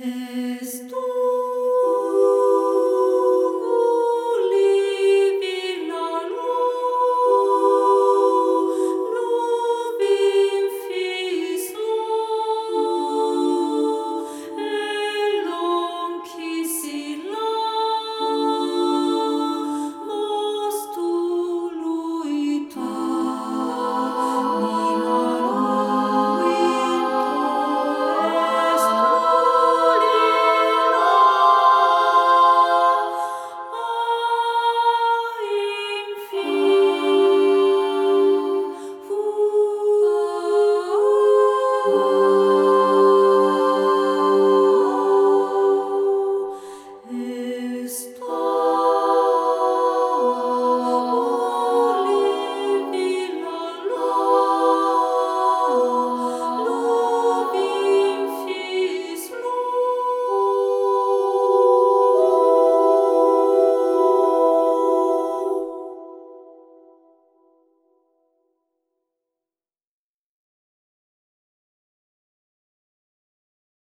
Es tu